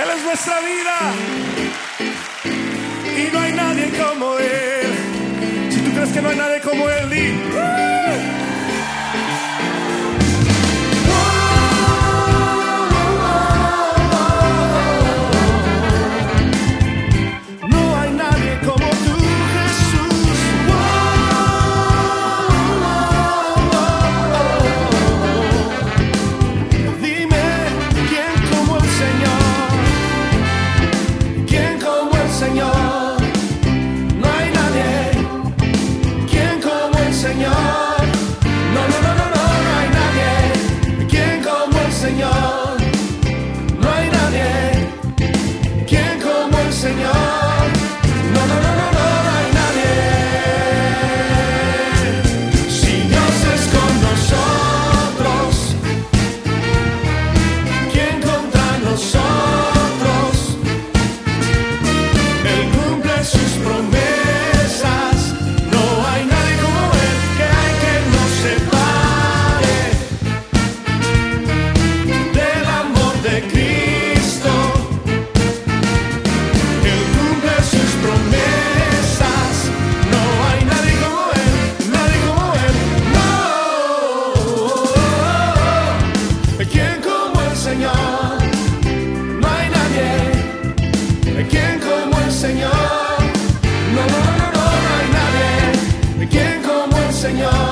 Él es nuestra vida. Y no hay nadie como Él. Si tú crees que no hay nadie como Él, di. Señor, no hay nadie, de quien como el Señor, no, no, no, no, no hay nadie, de quien como el Señor.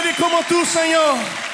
No hay nadie como tú, Señor.